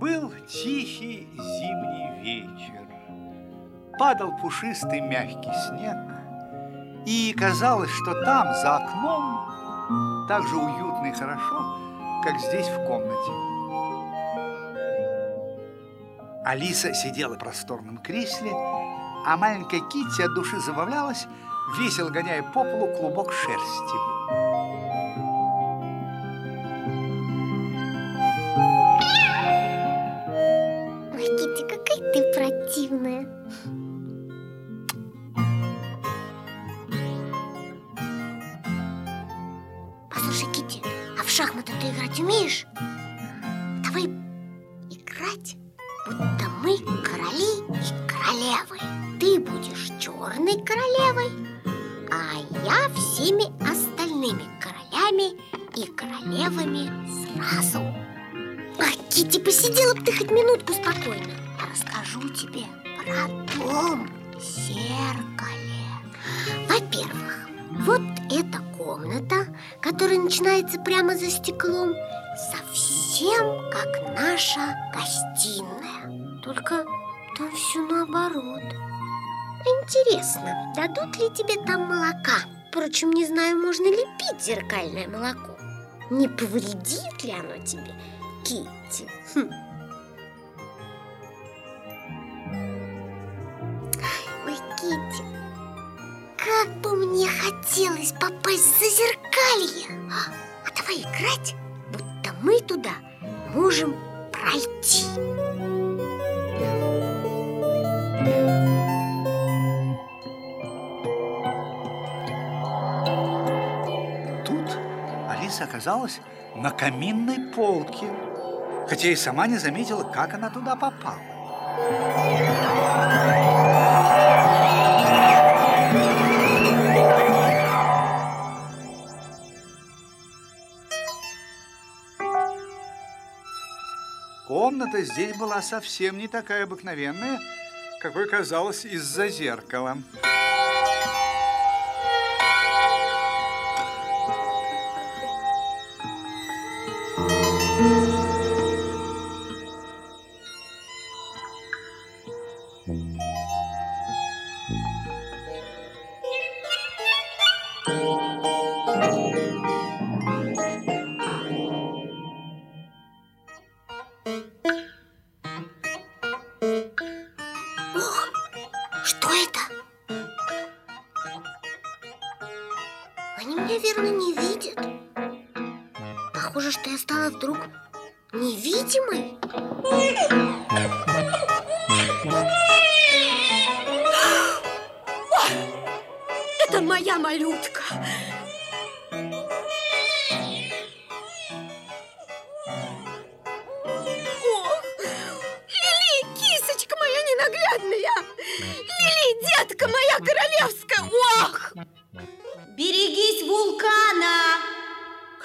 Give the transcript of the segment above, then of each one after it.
Был тихий зимний вечер. Падал пушистый мягкий снег. И казалось, что там, за окном, так же уютно и хорошо, как здесь в комнате. Алиса сидела в просторном кресле, а маленькая Китти от души забавлялась, весело гоняя по полу клубок шерсти. И королевы. Ты будешь черной королевой, а я всеми остальными королями и королевами сразу. Ах, Китти, посидела бы ты хоть минутку спокойно. Расскажу тебе про дом зеркале. Во-первых, вот эта комната, которая начинается прямо за стеклом, совсем как наша гостиная. Только там все наоборот. Интересно, дадут ли тебе там молока? Впрочем, не знаю, можно ли пить зеркальное молоко. Не повредит ли оно тебе, Китти? Хм. Ой, Китти, как бы мне хотелось попасть в зазеркалье. А, а давай играть, будто мы туда можем пройти. Тут Алиса оказалась на каминной полке, хотя и сама не заметила, как она туда попала. Комната здесь была совсем не такая обыкновенная, какой казалось из-за зеркала. Ох, Они меня верно не видят. Похоже, что я стала вдруг невидимой. Это моя малютка.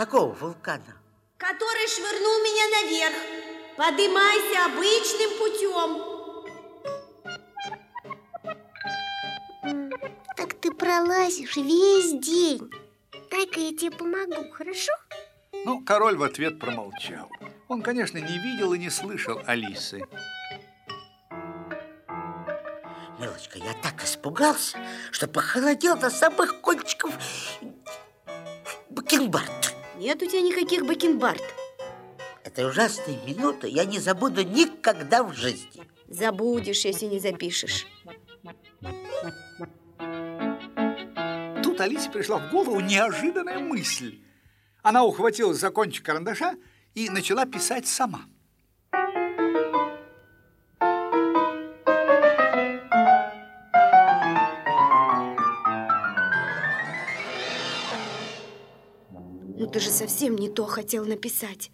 Какого вулкана? который швырнул меня наверх. Подымайся обычным путем. Так ты пролазишь весь день. Дай-ка я тебе помогу, хорошо? Ну, король в ответ промолчал. Он, конечно, не видел и не слышал Алисы. Милочка, я так испугался, что похолодел до самых кончиков бакенбард. Нет у тебя никаких бакенбард. Этой ужасной минуты я не забуду никогда в жизни. Забудешь, если не запишешь. Тут Алисе пришла в голову неожиданная мысль. Она ухватилась за кончик карандаша и начала писать сама. Ну ты же совсем не то хотел написать.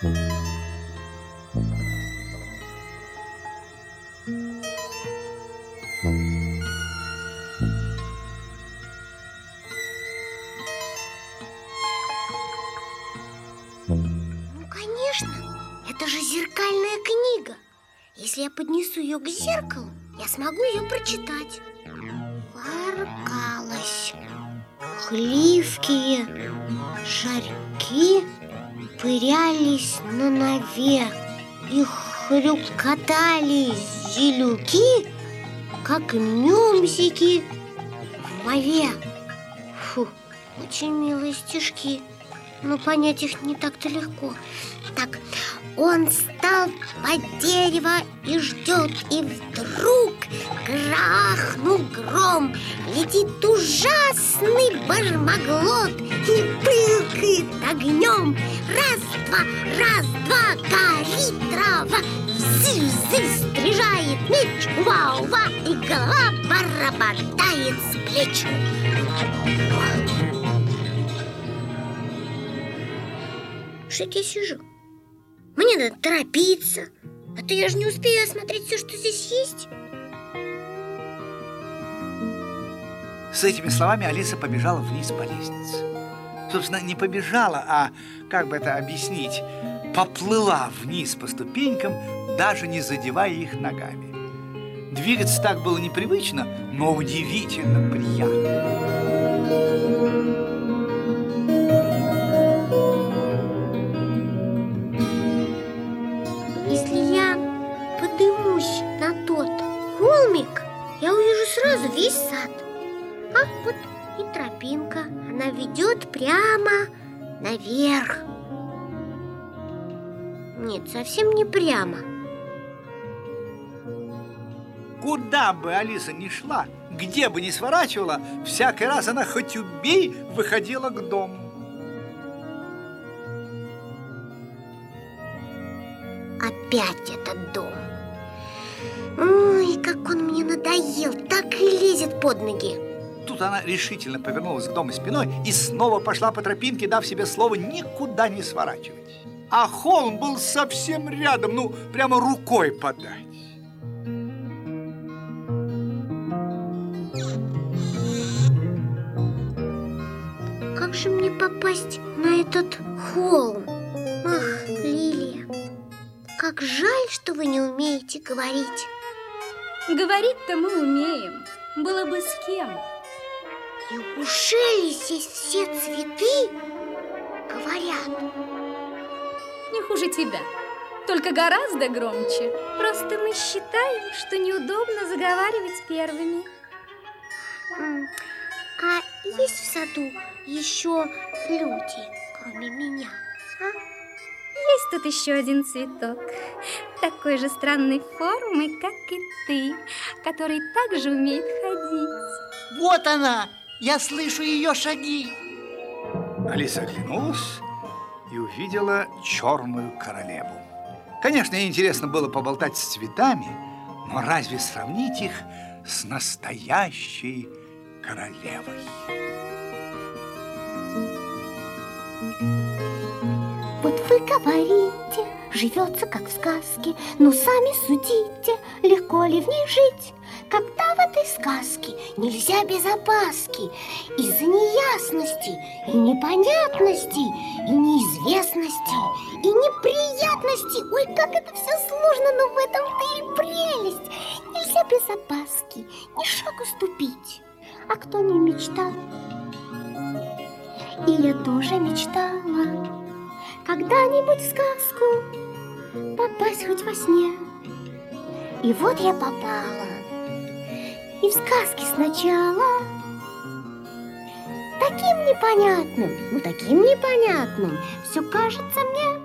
Ну, Если я поднесу ее к зеркалу, я смогу ее прочитать. пухливкие шарики пырялись на нове и хрюкотали зелюки, как мюмсики в мове. Фу, очень милые стишки, но понять их не так-то легко. Так, он стал под дерево и ждет, и вдруг грохнул гром, летит ужасный бармаглот и пылкает огнем. Раз-два, раз-два, горит трава, взы-взы стрижает меч, ува-ува, и голова барабатает с плеч. Что я сижу? Мне надо торопиться, а то я же не успею осмотреть все, что здесь есть. С этими словами Алиса побежала вниз по лестнице. Собственно, не побежала, а, как бы это объяснить, поплыла вниз по ступенькам, даже не задевая их ногами. Двигаться так было непривычно, но удивительно приятно. Сразу весь сад. А вот и тропинка, она ведет прямо наверх. Нет, совсем не прямо. Куда бы Алиса ни шла, где бы ни сворачивала, всякий раз она хоть убей выходила к дому. Опять этот дом. Ой, как он мне надоел, так и лезет под ноги. Тут она решительно повернулась к дому спиной и снова пошла по тропинке, дав себе слово никуда не сворачивать. А холм был совсем рядом, ну, прямо рукой подать. Как же мне попасть на этот холм? Ах, Лилия, как жаль, что вы не умеете говорить. Говорить-то мы умеем. Было бы с кем. Неужели здесь все цветы говорят? Не хуже тебя. Только гораздо громче. Просто мы считаем, что неудобно заговаривать первыми. А есть в саду еще люди, кроме меня? А? Есть тут еще один цветок, такой же странной формы, как и ты, который также умеет ходить. Вот она! Я слышу ее шаги. Алиса оглянулась и увидела черную королеву. Конечно, ей интересно было поболтать с цветами, но разве сравнить их с настоящей королевой? Вот вы говорите, живется как в сказке, но сами судите, легко ли в ней жить. Когда в этой сказке нельзя без опаски, из-за неясностей и непонятностей, и неизвестностей, и неприятностей. Ой, как это все сложно, но в этом-то и прелесть. Нельзя без опаски ни шагу ступить. А кто не мечтал? И я тоже мечтала когда-нибудь в сказку попасть хоть во сне. И вот я попала. И в сказке сначала таким непонятным, ну таким непонятным, все кажется мне